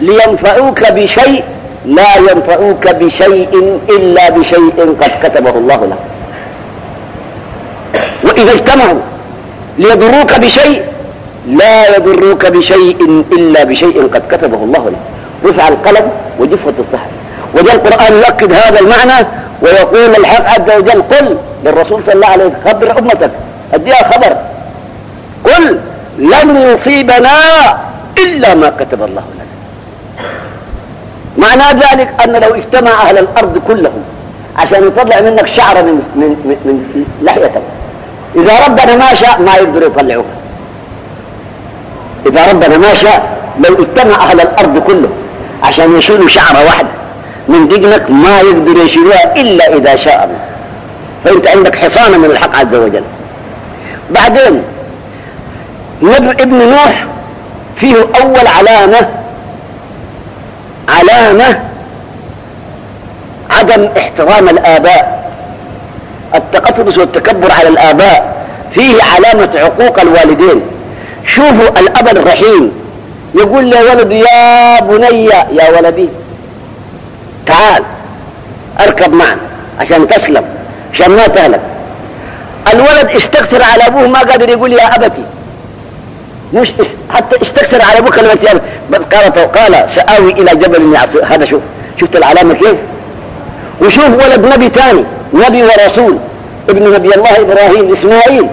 لينفعوك بشيء لا ينفعوك بشيء إلا بشيء قد كتبه الله لك. وإذا اجتمعوا ليضروك بشيء لا يضروك بشيء إلا بشيء قد كتبه الله لك. رفع القلم وجفت الصحف. وجاء القرآن يؤكد هذا المعنى ويقول الحق عز وجل قل للرسول صلى الله عليه وسلم خبر أمتك. أديها خبر. قل لن يصيبنا إلا ما كتب الله لنا. معنى ذلك أن لو اجتمع أهل الأرض كلهم عشان يطلع منك شعرة من, من, من, من لحيتك. إذا ربنا ما شاء ما يقدر يطلعوها إذا ربنا ما شاء لو اجتمع أهل الأرض كلهم عشان يشيلوا شعرة واحدة من دقنك ما يقدر يشيلوها إلا إذا شاء الله. فأنت عندك حصانة من الحق عز وجل. بعدين نبي ابن نوح فيه أول علامة علامة عدم احترام الآباء. التقصص والتكبر على الآباء فيه علامة عقوق الوالدين. شوفوا الأب الرحيم يقول له ولد يا بني يا ولدي تعال اركب معنا عشان تسلم عشان ما تهلك. الولد استكثر على أبوه ما قادر يقول يا أبتي. مش حتى استكثر على أبوه كلمة يا بس قال قال سآوي إلى جبل يعصي هذا شوف شفت العلامة كيف؟ وشوف ولد نبي ثاني نبي ورسول. ابن نبي الله إبراهيم إسماعيل.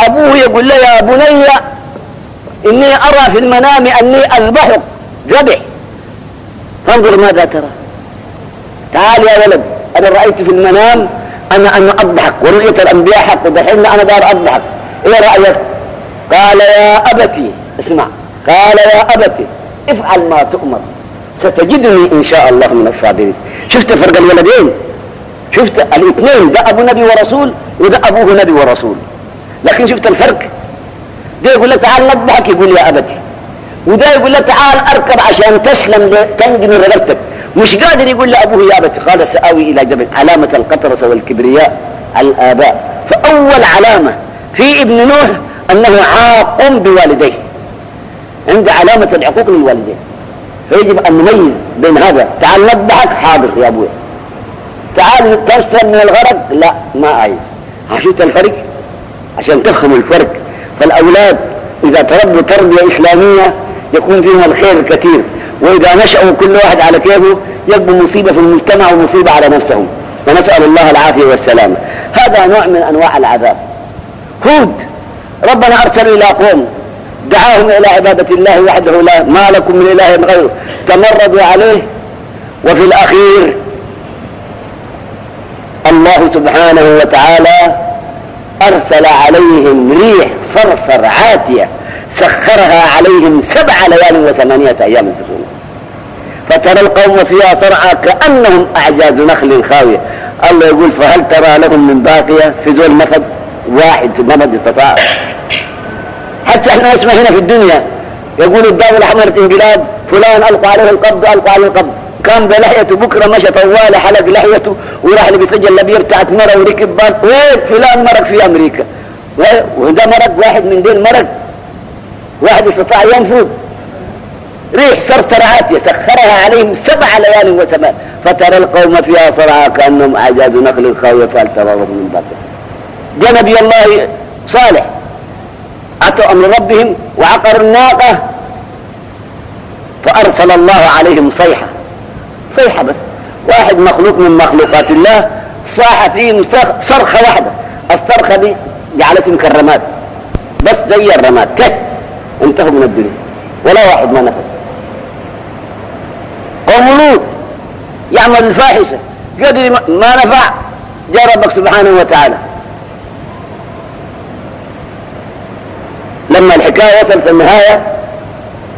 أبوه يقول له يا بني إني أرى في المنام أني اذبحك ذبح. فانظر ماذا ترى. تعال يا ولد أنا رأيت في المنام أنا أن أضحك ورؤية الأنبياء حق ودحين أنا دار أضحك. إيه رأيك؟ قال يا أبتي اسمع. قال يا أبتي افعل ما تؤمر. ستجدني إن شاء الله من الصابرين. شفت فرق الولدين؟ شفت الاثنين ده أبو نبي ورسول وده أبوه نبي ورسول. لكن شفت الفرق؟ ده يقول له تعال نضحك يقول يا أبتي. وده يقول له تعال أركب عشان تسلم تنجي من رقبتك. مش قادر يقول لأبوه يا أبت قال سآوي إلى جبل علامة القطرة والكبرياء الآباء. فأول علامة في ابن نوح أنه عاق بوالديه. عند علامة العقوق للوالدين فيجب أن نميز بين هذا. تعال نضحك حاضر يا أبوي. تعال تسلم من الغرق. لا ما عايز عشان الفرق؟ عشان تفهموا الفرق. فالأولاد إذا تربوا تربية إسلامية يكون فيهم الخير كثير وإذا نشأوا كل واحد على كيفه يبقوا مصيبة في المجتمع ومصيبة على نفسهم. ونسأل الله العافية والسلامة. هذا نوع من أنواع العذاب. هود ربنا أرسل إلى قوم. دعاهم إلى عبادة الله وحده لا ما لكم من إله غيره. تمردوا عليه. وفي الأخير الله سبحانه وتعالى أرسل عليهم ريح صرصر عاتية سخرها عليهم سبع ليال وثمانية أيام حسونا فترى القوم فيها صرعى كأنهم أعجاز نخل خاوية. الله يقول فهل ترى لهم من باقية في ذو المفد واحد مفد استطاع. حتى إحنا نسمع هنا في الدنيا. يقول الدولة الأحمر انقلاب فلان ألقى عليه القبض ألقى عليه القبض. كان بلحيته بكرة مشى طوال حلق لحيته وراح لبس الجلابية بتاعت مرة وركب باص وين؟ فلان مرق في أمريكا. وده مرق واحد من دين مرق. واحد استطاع ينفذ ريح صرصر عاتية سخرها عليهم سبع ليال وثمان. فترى القوم فيها صرعى كأنهم أعجاز نخل خاوية فهل ترى من بقر. جاء نبي الله صالح. أتوا أمر ربهم وعقروا الناقة. فأرسل الله عليهم صيحة. صيحة بس. واحد مخلوق من مخلوقات الله صاح فيهم صرخة واحدة. الصرخة دي جعلتهم كالرماد بس زي الرماد. كه انتهوا من الدنيا. ولا واحد ما نفذ. قوم لوط. يعمل الفاحشة. قدر ما نفع. جاء ربك سبحانه وتعالى. لما الحكاية وصلت النهاية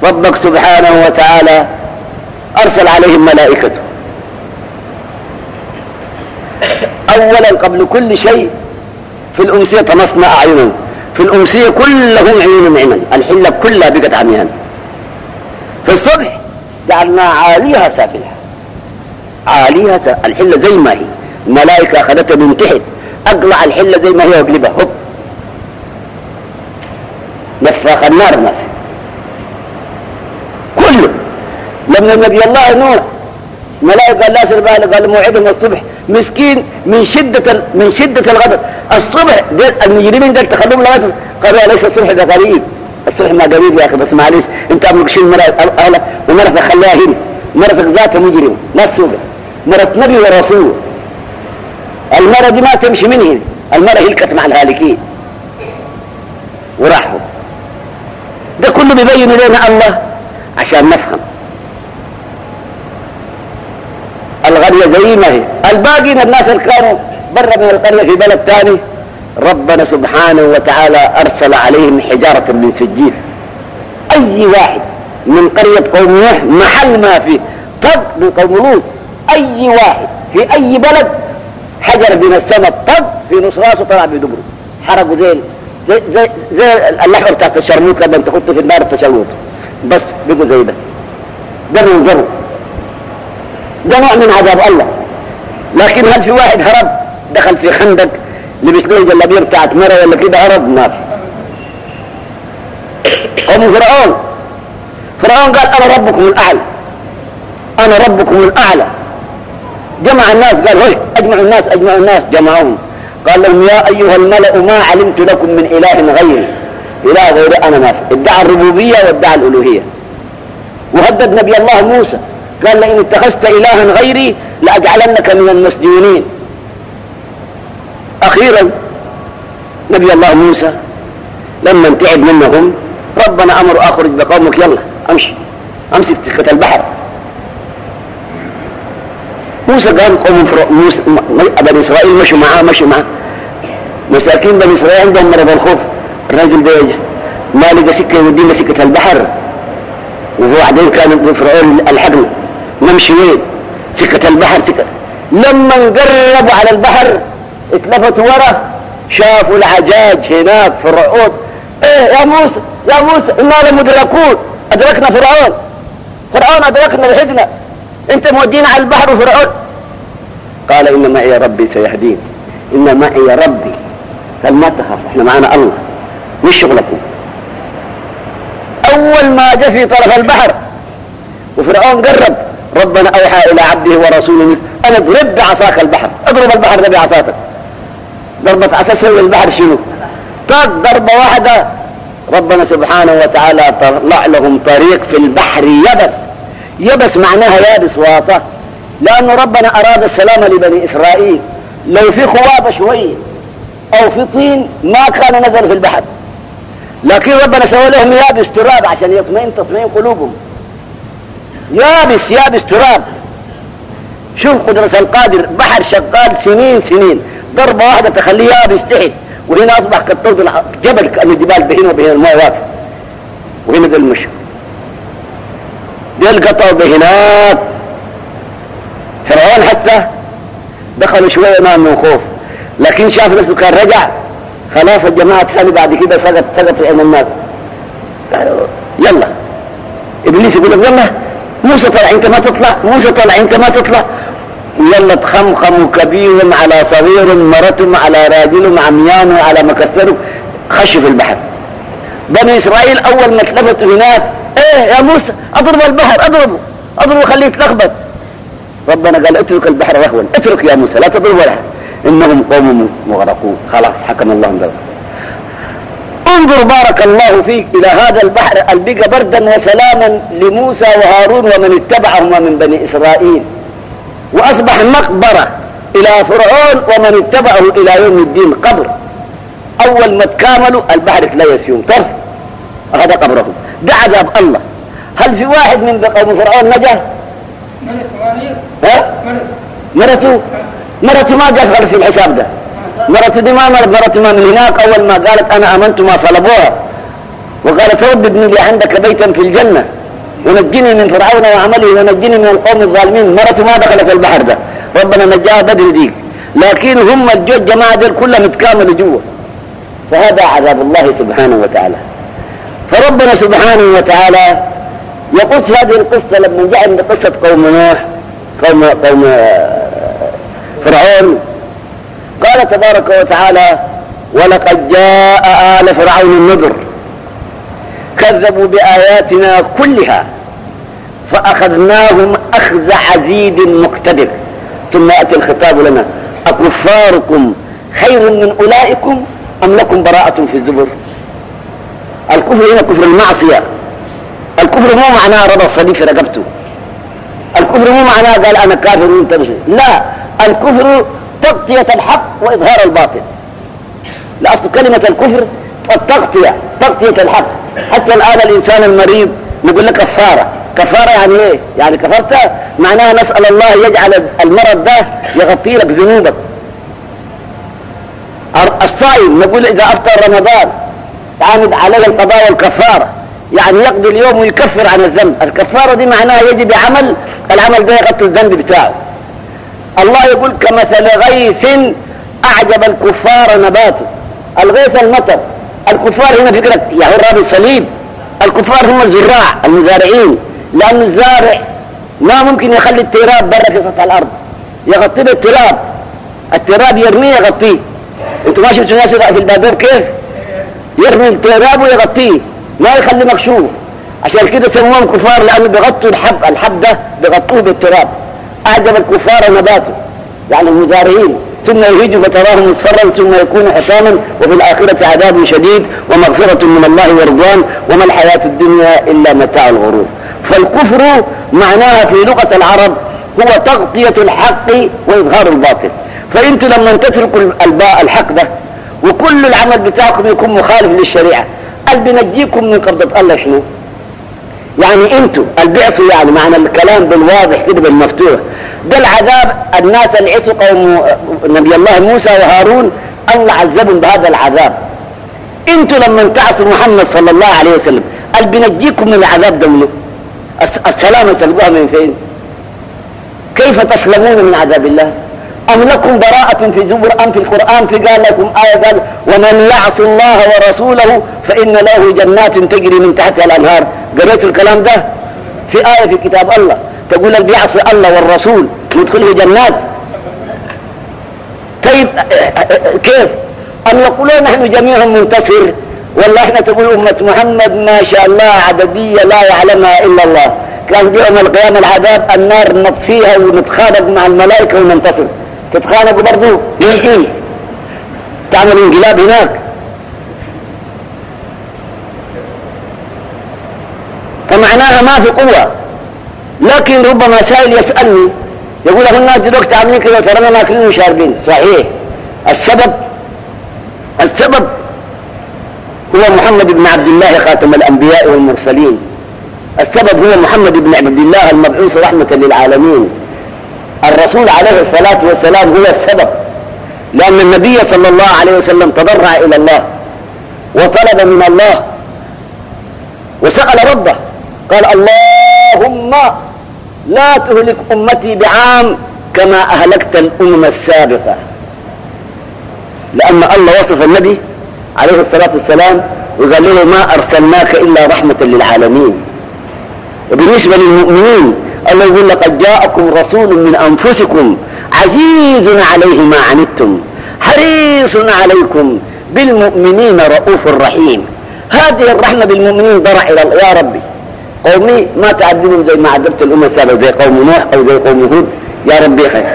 ربك سبحانه وتعالى أرسل عليهم ملائكته أولا قبل كل شيء في الأمسية طمسنا أعينهم في الأمسية كلهم عيون عمل الحلة كلها بقت عميان في الصبح جعلنا عاليها سافلها عاليها الحلة زي ما هي. الملائكة أخذتها من تحت. أقلع الحلة زي ما هي وأقلبها. هب نفاخ النار ما في كله. لما نبي الله نوح ملائكة قال لا سر قال موعدهم الصبح. مسكين من شدة من شدة الغضب. الصبح المجرمين دول تخلوهم لغاية قالوا ليس الصبح ده قريب الصبح ما قريب يا أخي بس معلش أنت عم شيل مرة اهلك ومرتك خليها هنا. مرتك ذاتها مجرم لا تسوقها مرة نبي ورسول المرة دي ما تمشي من هنا. المرة هلكت مع الهالكين. وراحوا. ده كله بيبين لنا الله عشان نفهم. القرية زي ما هي الباقي من الناس اللي كانوا برا من القرية في بلد ثاني ربنا سبحانه وتعالى أرسل عليهم حجارة من سجيل. أي واحد من قرية قوم نوح محل ما فيه. طب من قوم لوط. أي واحد في أي بلد حجر من السماء طب في نص راسه طلع بدبره. حرقوا زي زي زي, زي اللحمة بتاعت الشرموط لما تحطه في النار التشوط بس بقوا زي ده. ده منظره. ده نوع من عذاب الله. لكن هل في واحد هرب؟ دخل في خندق لبس له جلابية بتاعت مرة ولا كده هرب؟ ما في. قوم فرعون. فرعون قال أنا ربكم الأعلى. أنا ربكم الأعلى. جمع الناس قال هي أجمعوا الناس أجمعوا الناس جمعوهم. قال لهم يا أيها الملأ ما علمت لكم من إله غيري. إله غيري أنا ما في. ادعى الربوبية وادعى الألوهية. وهدد نبي الله موسى. قال لئن اتخذت إلها غيري لأجعلنك من المسجونين. أخيرا نبي الله موسى لما انتعب منهم ربنا أمر أخرج بقومك يلا أمشي أمسك سكة البحر. موسى قال قوم موسى بني إسرائيل مشوا معاه مشوا معاه. مساكين بني إسرائيل عندهم مرض الخوف الراجل ده ما لقى سكة يودينا سكة البحر. وبعدين كان فرعون الحقنا نمشي وين؟ سكة البحر سكة. لما قربوا على البحر اتلفتوا ورا شافوا العجاج هناك في الرعود إيه يا موسى يا موسى إنا لمدركون أدركنا فرعون. فرعون أدركنا لحقنا أنت مودينا على البحر وفرعون. قال إن معي ربي سيهدين. إن معي ربي قال ما تخاف إحنا معنا الله. مش شغلكم. أول ما جاء في طرف البحر وفرعون قرب ربنا أوحى إلى عبده ورسوله أن اضرب بعصاك البحر. اضرب البحر ده بعصاتك ضربة عصا سوي البحر شنو؟ طاق ضربة واحدة. ربنا سبحانه وتعالى طلع لهم طريق في البحر يبس. يبس معناها يابس واطة. لأن ربنا أراد السلام لبني إسرائيل. لو في خوابة شوية أو في طين ما كان نزل في البحر. لكن ربنا سوى لهم يابس تراب عشان يطمئن تطمئن قلوبهم. يابس يابس تراب. شوف قدرة القادر بحر شغال سنين سنين. ضربة واحدة تخليه يابس تحت وهنا أصبح كالطود جبل كأن الجبال بهنا وبين الماء واقف وهنا ذا المشي دي القطع بهناك. فرعون حتى دخلوا شوية ما من خوف. لكن شاف نفسه كان رجع. خلاص الجماعة الثاني بعد كده سقط سقط في عين الناس يلا. إبليس يقول لك يلا. موسى طلع انت ما تطلع موسى طلع انت ما تطلع. يلا تخمخموا كبير على صغير مرتم على راجل عميان على مكسر خشوا في البحر. بني إسرائيل أول ما اتلفتوا هناك إيه يا موسى أضرب البحر اضربه اضربه خليه يتلخبط. ربنا قال اترك البحر رهوا اترك يا موسى لا تضرب ولا إنهم قوم مغرقون خلاص حكم الله ذلك. انظر بارك الله فيك إلى هذا البحر البقى بردا وسلاما لموسى وهارون ومن اتبعهما من بني إسرائيل. وأصبح مقبرة إلى فرعون ومن اتبعه إلى يوم الدين قبر. أول ما تكاملوا البحر تليس يوم طرف هذا قبرهم. ده عذاب الله. هل في واحد من قوم فرعون نجا؟ مرته؟ مرته ما جت في الحساب ده. مرته دي ما مرته ما من هناك. أول ما قالت أنا آمنت ما صلبوها. وقالت رب ابن لي عندك بيتا في الجنة. ونجني من فرعون وعمله ونجني من القوم الظالمين. مرته ما دخلت البحر ده. ربنا نجاها بدري ديك. لكن هم الجو جماعة دول كلهم يتكاملوا جوا. فهذا عذاب الله سبحانه وتعالى. فربنا سبحانه وتعالى يقص هذه القصة لما جاء عند قصة قوم نوح قوم قوم فرعون. قال تبارك وتعالى ولقد جاء آل فرعون النذر كذبوا بآياتنا كلها فأخذناهم أخذ عزيز مقتدر. ثم يأتي الخطاب لنا أكفاركم خير من أولئكم أم لكم براءة في الزبر؟ الكفر هنا كفر المعصية. الكفر مو معناه رضا الصليب في رقبته. الكفر مو معناه قال أنا كافر وأنت لا الكفر تغطية الحق وإظهار الباطل. لأصل كلمة الكفر التغطية تغطية الحق. حتى الآن الإنسان المريض نقول لك كفارة. كفارة يعني إيه؟ يعني كفرت؟ معناها نسأل الله يجعل المرض ده يغطي لك ذنوبك. الصائم نقول إذا أفطر رمضان عامد عليه القضاء والكفارة. يعني يقضي اليوم ويكفر عن الذنب. الكفارة دي معناها يجب عمل العمل ده يغطي الذنب بتاعه. الله يقول كمثل غيث أعجب الكفار نباته. الغيث المطر. الكفار هنا فكرة يهو الرابي الصليب الكفار هم الزراع المزارعين. لأن الزارع ما ممكن يخلي التراب برا في سطح الأرض. يغطيه بالتراب. التراب يرميه يغطيه. أنتوا ما شفتوا ناس في البابور كيف؟ يرمي التراب ويغطيه. ما يخلي مكشوف. عشان كده سموهم كفار لأنه بيغطوا الحب الحب ده بيغطوه بالتراب. أعجب الكفار نباته. يعني المزارعين ثم يهيج فتراه مصفرا ثم يكون حطاما وفي الآخرة عذاب شديد ومغفرة من الله ورضوان وما الحياة الدنيا إلا متاع الغرور. فالكفر معناها في لغة العرب هو تغطية الحق وإظهار الباطل. فأنتوا لما تتركوا الحق ده وكل العمل بتاعكم يكون مخالف للشريعة. قال بنجيكم من قبضة الله شنو؟ يعني أنتوا البعث يعني معنى الكلام بالواضح كده بالمفتوح. ده العذاب الناس اللي عيسوا قوم نبي الله موسى وهارون الله عذبهم بهذا العذاب. أنتوا لما تعصوا محمد صلى الله عليه وسلم قال بنجيكم من العذاب ده منه السلامة تلقوها من فين؟ كيف تسلمون من عذاب الله؟ أم لكم براءة في زبر أم في القرآن في قال لكم آية قال ومن يعص الله ورسوله فإن له جنات تجري من تحتها الأنهار. قريت الكلام ده؟ في آية في كتاب الله. تقول اللي بيعصي الله والرسول يدخله جنات. طيب كيف؟ أم يقولون نحن جميع منتصر؟ والله إحنا تقول أمة محمد ما شاء الله عددية لا يعلمها إلا الله. كان يوم القيامة العذاب النار نطفيها ونتخانق مع الملائكة وننتصر. تتخانقوا برضه يمكن تعمل انقلاب هناك. فمعناها ما في قوة. لكن ربما سائل يسألني يقول له الناس دلوقتي عاملين كذا ترانا ماكلين وشاربين. صحيح. السبب السبب هو محمد بن عبد الله خاتم الأنبياء والمرسلين. السبب هو محمد بن عبد الله المبعوث رحمة للعالمين. الرسول عليه الصلاة والسلام هو السبب. لأن النبي صلى الله عليه وسلم تضرع إلى الله وطلب من الله وسأل ربه قال اللهم لا تهلك أمتي بعام كما أهلكت الأمم السابقة. لأن الله وصف النبي عليه الصلاة والسلام وقال له ما أرسلناك إلا رحمة للعالمين. وبالنسبة للمؤمنين الله يقول لقد جاءكم رسول من أنفسكم عزيز عليه ما عنتم حريص عليكم بالمؤمنين رؤوف رحيم. هذه الرحمة بالمؤمنين ضرع إلى يا ربي. قومي ما تعذبهم زي ما عذبت الأمة السابقة زي قوم نوح أو زي قوم هود. يا ربي خير.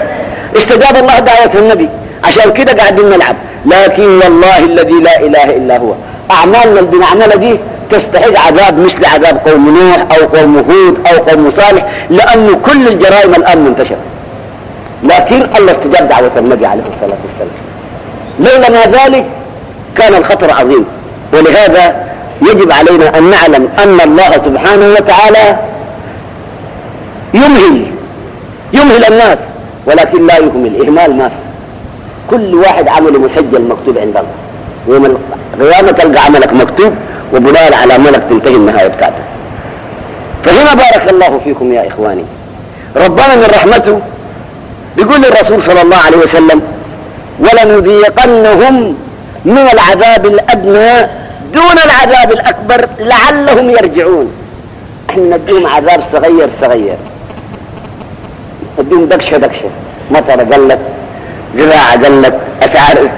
استجاب الله دعوة النبي. عشان كده قاعدين نلعب. لكن والله الذي لا إله إلا هو. أعمالنا اللي بنعملها دي تستحق عذاب مثل عذاب قوم نوح أو قوم هود أو قوم صالح لأن كل الجرائم الآن منتشرة. لكن الله استجاب دعوة النبي عليه الصلاة والسلام. لولا ما ذلك كان الخطر عظيم. ولهذا يجب علينا أن نعلم أن الله سبحانه وتعالى يمهل يمهل الناس ولكن لا يهمل. إهمال ما في. كل واحد عمله مسجل مكتوب عند الله. يوم القيامة تلقى عملك مكتوب وبناء على عملك تنتهي النهاية بتاعتك فهنا بارك الله فيكم يا إخواني. ربنا من رحمته بيقول للرسول صلى الله عليه وسلم ولنذيقنهم من العذاب الأدنى دون العذاب الأكبر لعلهم يرجعون. إحنا نديهم عذاب صغير صغير. نديهم دكشة دكشة. مطر قلت زراعة قلت أسعار.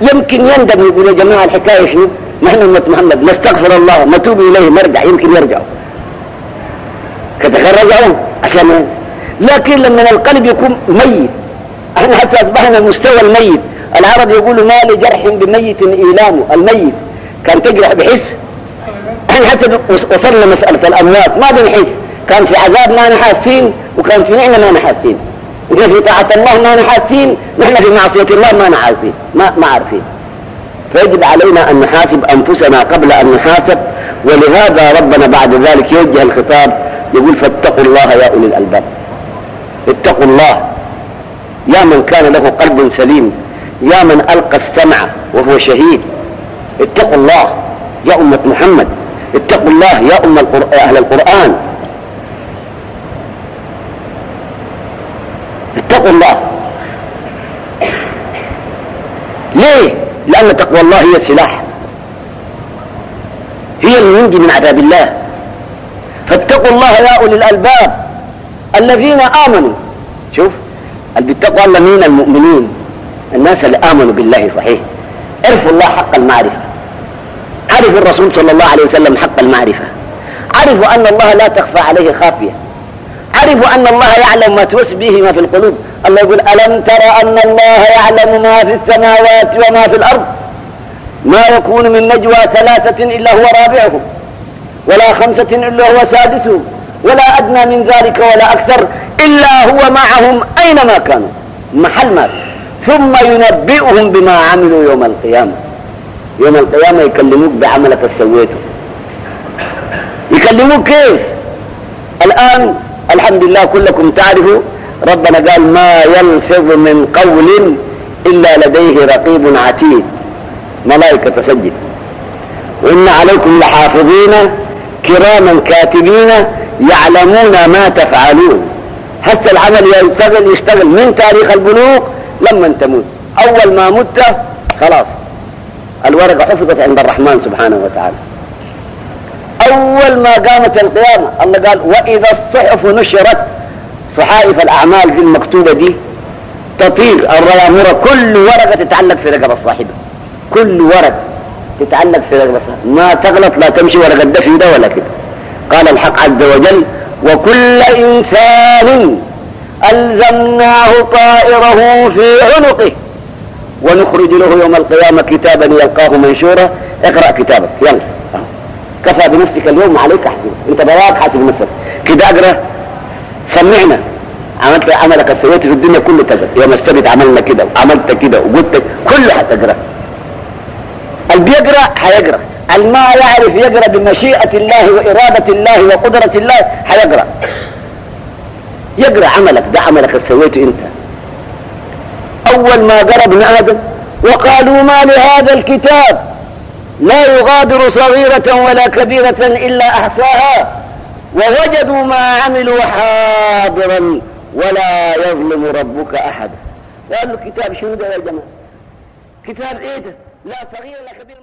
يمكن يندم يقول يا جماعة الحكاية شنو؟ نحن أمة محمد نستغفر الله نتوب إليه نرجع يمكن يرجعوا كتخيل رجعوا عشان؟ لكن لما القلب يكون ميت إحنا حتى أصبحنا مستوى الميت. العرب يقولوا ما لجرح بميت ايلام الميت. كان تجرح بحس. إحنا حتى وصلنا مسألة الأموات. ما بنحس. كان في عذاب ما نحاسين وكان في نعمة ما نحاسين وكان في طاعة الله ما نحاسين نحن في معصية الله ما نحاسين ما, ما عارفين. فيجب علينا أن نحاسب أنفسنا قبل أن نحاسب ولهذا ربنا بعد ذلك يوجه الخطاب يقول فاتقوا الله يا أولي الألباب. اتقوا الله. يا من كان له قلب سليم يا من ألقى السمع وهو شهيد. اتقوا الله يا أمة محمد. اتقوا الله يا أم أهل القرآن. اتقوا الله. ليه؟ لأن تقوى الله هي السلاح. هي اللي ينجي من عذاب الله. فاتقوا الله يا أولي الألباب الذين آمنوا. شوف بيتقوا الله المؤمنين؟ الناس اللي آمنوا بالله صحيح. عرفوا الله حق المعرفة. عرفوا الرسول صلى الله عليه وسلم حق المعرفة. عرفوا أن الله لا تخفى عليه خافية. عرفوا أن الله يعلم ما توس به ما في القلوب. الله يقول ألم ترى أن الله يعلم ما في السماوات وما في الأرض؟ ما يكون من نجوى ثلاثة إلا هو رابعهم ولا خمسة إلا هو سادسهم ولا أدنى من ذلك ولا أكثر إلا هو معهم أينما كانوا. محل ما. ثم ينبئهم بما عملوا يوم القيامة. يوم القيامة يكلموك بعملك سويته يكلموك كيف؟ الآن الحمد لله كلكم تعرفوا. ربنا قال ما يلفظ من قول إلا لديه رقيب عتيد. ملائكة تسجل وإن عليكم لحافظين كراما كاتبين يعلمون ما تفعلون. هسه العمل يشتغل يشتغل. من تاريخ البلوغ لما تموت أول ما مت خلاص. الورقة حفظت عند الرحمن سبحانه وتعالى. أول ما قامت القيامة الله قال وإذا الصحف نشرت صحائف الأعمال دي المكتوبة دي تطير الريامرة كل ورقة تتعلق في رقبة صاحبها. كل ورقة تتعلق في رقبة ما تغلط لا تمشي ورقة دفي ده ولا كده. قال الحق عز وجل وكل إنسان ألزمناه طائره في عنقه ونخرج له يوم القيامة كتابا يلقاه منشورا. اقرأ كتابك. يلا. كفى بنفسك اليوم عليك حسيب انت براك حاسب نفسك كده اقرأ سمعنا عملت عملك سويته في الدنيا كله تقرأ. يوم السبت عملنا كده وعملت كده وقلت كله حتقرأ. اللي بيقرأ حيقرأ. الما يعرف يقرأ بمشيئة الله وإرادة الله وقدرة الله حيقرأ. يقرأ عملك ده عملك اللي سويته انت. أول ما قرأ ابن آدم وقالوا ما لهذا الكتاب؟ لا يغادر صغيرة ولا كبيرة إلا أحصاها ووجدوا ما عملوا حاضرا ولا يظلم ربك أحدا قالوا الكتاب شنو ده يا جماعة؟ كتاب إيه ده؟ لا صغير ولا كبير.